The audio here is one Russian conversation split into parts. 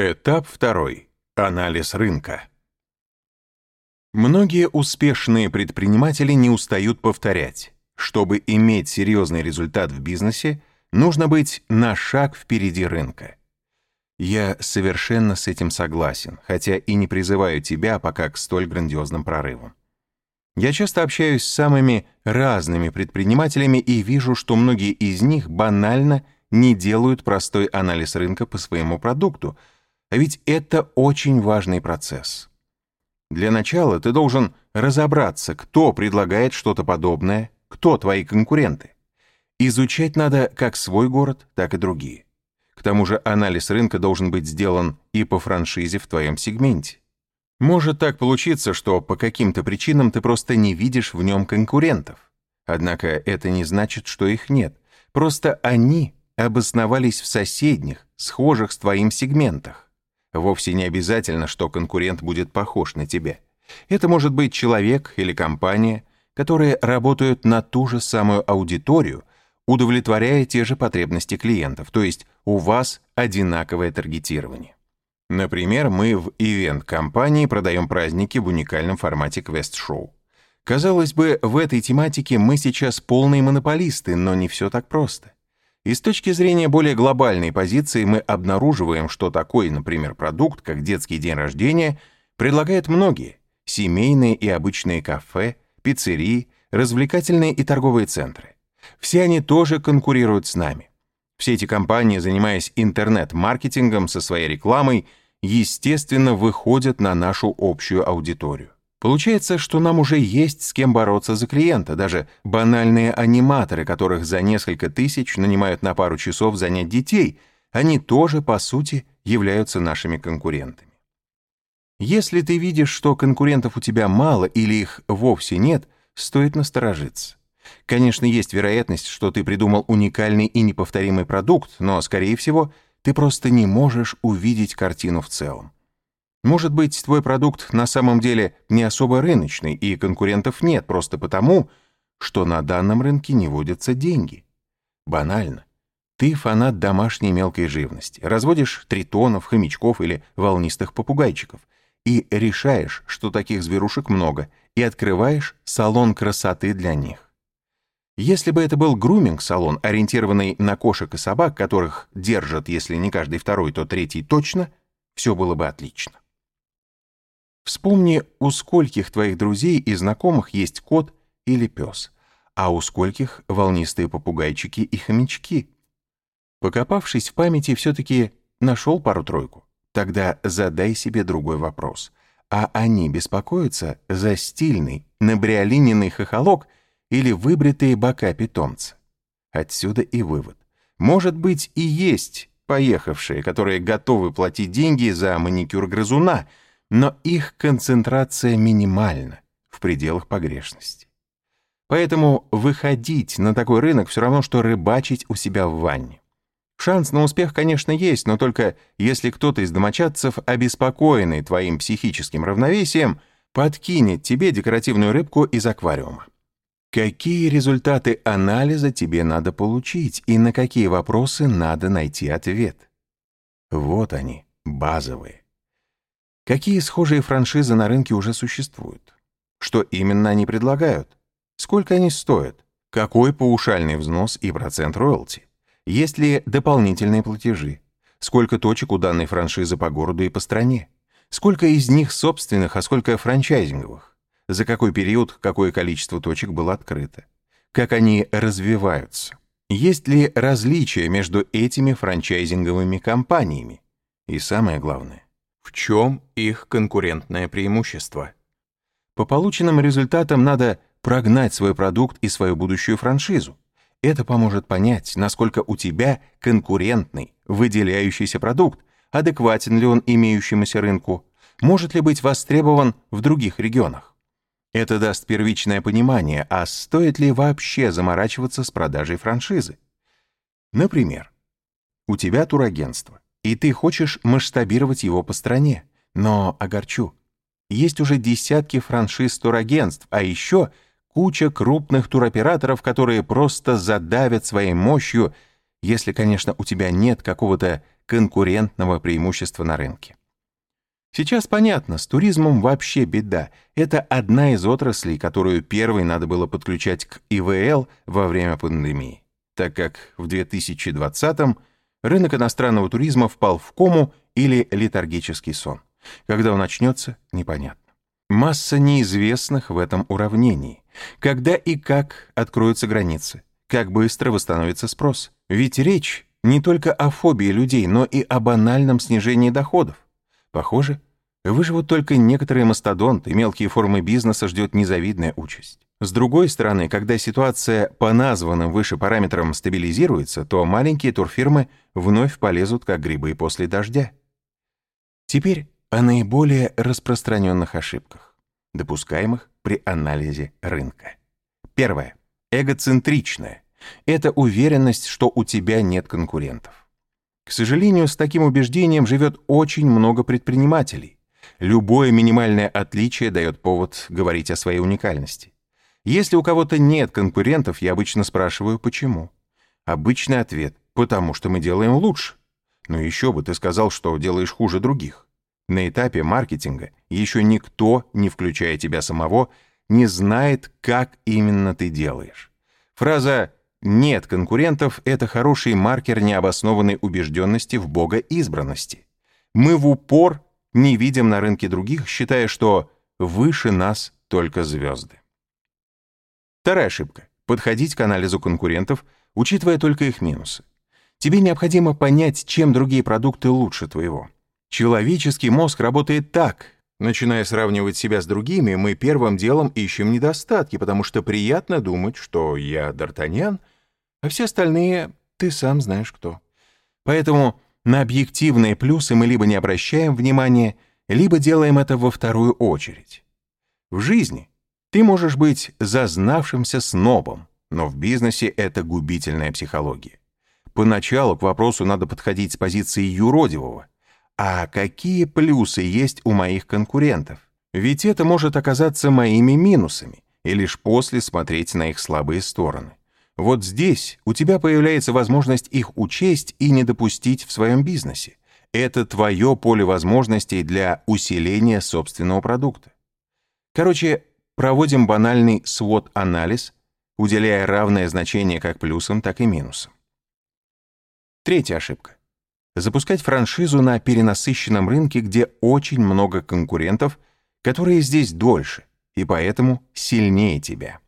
Этап второй. Анализ рынка. Многие успешные предприниматели не устают повторять. Чтобы иметь серьезный результат в бизнесе, нужно быть на шаг впереди рынка. Я совершенно с этим согласен, хотя и не призываю тебя пока к столь грандиозным прорывам. Я часто общаюсь с самыми разными предпринимателями и вижу, что многие из них банально не делают простой анализ рынка по своему продукту, а ведь это очень важный процесс. Для начала ты должен разобраться, кто предлагает что-то подобное, кто твои конкуренты. Изучать надо как свой город, так и другие. К тому же анализ рынка должен быть сделан и по франшизе в твоем сегменте. Может так получиться, что по каким-то причинам ты просто не видишь в нем конкурентов. Однако это не значит, что их нет. Просто они обосновались в соседних, схожих с твоим сегментах. Вовсе не обязательно, что конкурент будет похож на тебя. Это может быть человек или компания, которые работают на ту же самую аудиторию, удовлетворяя те же потребности клиентов, то есть у вас одинаковое таргетирование. Например, мы в ивент-компании продаем праздники в уникальном формате квест-шоу. Казалось бы, в этой тематике мы сейчас полные монополисты, но не все так просто. И с точки зрения более глобальной позиции мы обнаруживаем, что такой, например, продукт, как детский день рождения, предлагают многие – семейные и обычные кафе, пиццерии, развлекательные и торговые центры. Все они тоже конкурируют с нами. Все эти компании, занимаясь интернет-маркетингом со своей рекламой, естественно, выходят на нашу общую аудиторию. Получается, что нам уже есть с кем бороться за клиента, даже банальные аниматоры, которых за несколько тысяч нанимают на пару часов занять детей, они тоже, по сути, являются нашими конкурентами. Если ты видишь, что конкурентов у тебя мало или их вовсе нет, стоит насторожиться. Конечно, есть вероятность, что ты придумал уникальный и неповторимый продукт, но, скорее всего, ты просто не можешь увидеть картину в целом. Может быть, твой продукт на самом деле не особо рыночный, и конкурентов нет просто потому, что на данном рынке не водятся деньги. Банально. Ты фанат домашней мелкой живности, разводишь тритонов, хомячков или волнистых попугайчиков и решаешь, что таких зверушек много, и открываешь салон красоты для них. Если бы это был груминг-салон, ориентированный на кошек и собак, которых держат, если не каждый второй, то третий точно, все было бы отлично. Вспомни, у скольких твоих друзей и знакомых есть кот или пес, а у скольких волнистые попугайчики и хомячки. Покопавшись в памяти, все-таки нашел пару-тройку. Тогда задай себе другой вопрос. А они беспокоятся за стильный, набриолиненный хохолок — или выбритые бока питомца. Отсюда и вывод. Может быть и есть поехавшие, которые готовы платить деньги за маникюр грызуна, но их концентрация минимальна, в пределах погрешности. Поэтому выходить на такой рынок все равно, что рыбачить у себя в ванне. Шанс на успех, конечно, есть, но только если кто-то из домочадцев, обеспокоенный твоим психическим равновесием, подкинет тебе декоративную рыбку из аквариума. Какие результаты анализа тебе надо получить и на какие вопросы надо найти ответ? Вот они, базовые. Какие схожие франшизы на рынке уже существуют? Что именно они предлагают? Сколько они стоят? Какой паушальный взнос и процент роялти? Есть ли дополнительные платежи? Сколько точек у данной франшизы по городу и по стране? Сколько из них собственных, а сколько франчайзинговых? за какой период какое количество точек было открыто, как они развиваются, есть ли различия между этими франчайзинговыми компаниями и, самое главное, в чем их конкурентное преимущество. По полученным результатам надо прогнать свой продукт и свою будущую франшизу. Это поможет понять, насколько у тебя конкурентный, выделяющийся продукт, адекватен ли он имеющемуся рынку, может ли быть востребован в других регионах. Это даст первичное понимание, а стоит ли вообще заморачиваться с продажей франшизы. Например, у тебя турагентство, и ты хочешь масштабировать его по стране, но огорчу. Есть уже десятки франшиз турагентств, а еще куча крупных туроператоров, которые просто задавят своей мощью, если, конечно, у тебя нет какого-то конкурентного преимущества на рынке. Сейчас понятно, с туризмом вообще беда. Это одна из отраслей, которую первой надо было подключать к ИВЛ во время пандемии, так как в 2020-м рынок иностранного туризма впал в кому или летаргический сон. Когда он начнется, непонятно. Масса неизвестных в этом уравнении. Когда и как откроются границы, как быстро восстановится спрос. Ведь речь не только о фобии людей, но и о банальном снижении доходов. Похоже, выживут только некоторые мастодонты, мелкие формы бизнеса ждет незавидная участь. С другой стороны, когда ситуация по названным выше параметрам стабилизируется, то маленькие турфирмы вновь полезут как грибы после дождя. Теперь о наиболее распространенных ошибках, допускаемых при анализе рынка. Первое. Эгоцентричное. Это уверенность, что у тебя нет конкурентов. К сожалению, с таким убеждением живет очень много предпринимателей. Любое минимальное отличие дает повод говорить о своей уникальности. Если у кого-то нет конкурентов, я обычно спрашиваю, почему. Обычный ответ – потому что мы делаем лучше. Но еще бы ты сказал, что делаешь хуже других. На этапе маркетинга еще никто, не включая тебя самого, не знает, как именно ты делаешь. Фраза нет конкурентов — это хороший маркер необоснованной убежденности в богоизбранности. Мы в упор не видим на рынке других, считая, что выше нас только звезды. Вторая ошибка — подходить к анализу конкурентов, учитывая только их минусы. Тебе необходимо понять, чем другие продукты лучше твоего. Человеческий мозг работает так. Начиная сравнивать себя с другими, мы первым делом ищем недостатки, потому что приятно думать, что я Д'Артаньян, а все остальные ты сам знаешь кто. Поэтому на объективные плюсы мы либо не обращаем внимания, либо делаем это во вторую очередь. В жизни ты можешь быть зазнавшимся снобом, но в бизнесе это губительная психология. Поначалу к вопросу надо подходить с позиции юродивого. А какие плюсы есть у моих конкурентов? Ведь это может оказаться моими минусами, и лишь после смотреть на их слабые стороны. Вот здесь у тебя появляется возможность их учесть и не допустить в своем бизнесе. Это твое поле возможностей для усиления собственного продукта. Короче, проводим банальный свод-анализ, уделяя равное значение как плюсам, так и минусам. Третья ошибка. Запускать франшизу на перенасыщенном рынке, где очень много конкурентов, которые здесь дольше и поэтому сильнее тебя.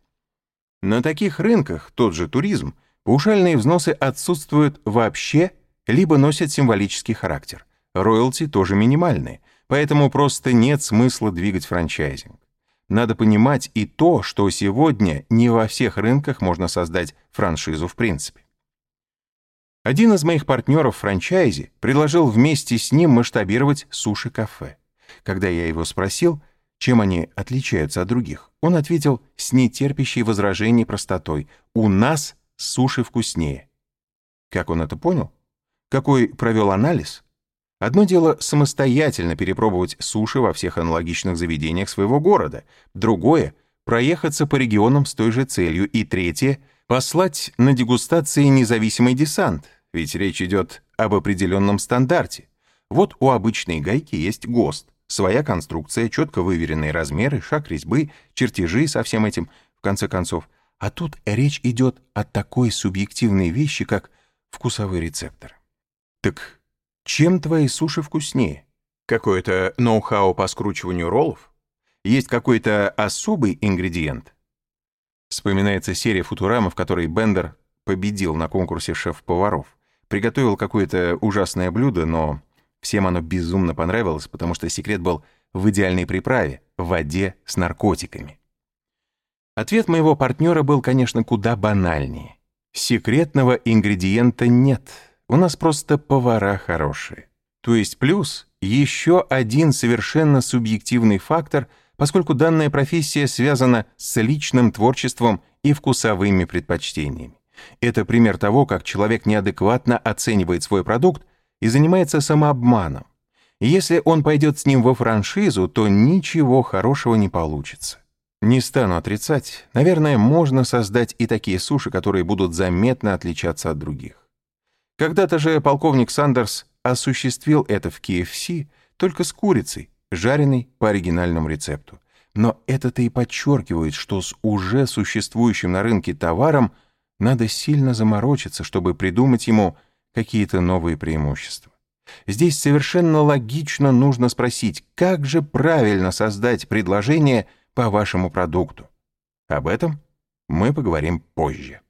На таких рынках, тот же туризм, паушальные взносы отсутствуют вообще, либо носят символический характер. Роялти тоже минимальные, поэтому просто нет смысла двигать франчайзинг. Надо понимать и то, что сегодня не во всех рынках можно создать франшизу в принципе. Один из моих партнеров в франчайзе предложил вместе с ним масштабировать суши-кафе. Когда я его спросил, чем они отличаются от других? Он ответил с нетерпящей возражений простотой. «У нас суши вкуснее». Как он это понял? Какой провел анализ? Одно дело самостоятельно перепробовать суши во всех аналогичных заведениях своего города. Другое — проехаться по регионам с той же целью. И третье — послать на дегустации независимый десант, ведь речь идет об определенном стандарте. Вот у обычной гайки есть ГОСТ, Своя конструкция, четко выверенные размеры, шаг резьбы, чертежи со всем этим, в конце концов. А тут речь идет о такой субъективной вещи, как вкусовой рецептор. Так чем твои суши вкуснее? Какое-то ноу-хау по скручиванию роллов? Есть какой-то особый ингредиент? Вспоминается серия Футурама, в которой Бендер победил на конкурсе шеф-поваров. Приготовил какое-то ужасное блюдо, но Всем оно безумно понравилось, потому что секрет был в идеальной приправе, в воде с наркотиками. Ответ моего партнера был, конечно, куда банальнее. Секретного ингредиента нет, у нас просто повара хорошие. То есть плюс еще один совершенно субъективный фактор, поскольку данная профессия связана с личным творчеством и вкусовыми предпочтениями. Это пример того, как человек неадекватно оценивает свой продукт и занимается самообманом. Если он пойдет с ним во франшизу, то ничего хорошего не получится. Не стану отрицать, наверное, можно создать и такие суши, которые будут заметно отличаться от других. Когда-то же полковник Сандерс осуществил это в KFC только с курицей, жареной по оригинальному рецепту. Но это-то и подчеркивает, что с уже существующим на рынке товаром надо сильно заморочиться, чтобы придумать ему какие-то новые преимущества. Здесь совершенно логично нужно спросить, как же правильно создать предложение по вашему продукту. Об этом мы поговорим позже.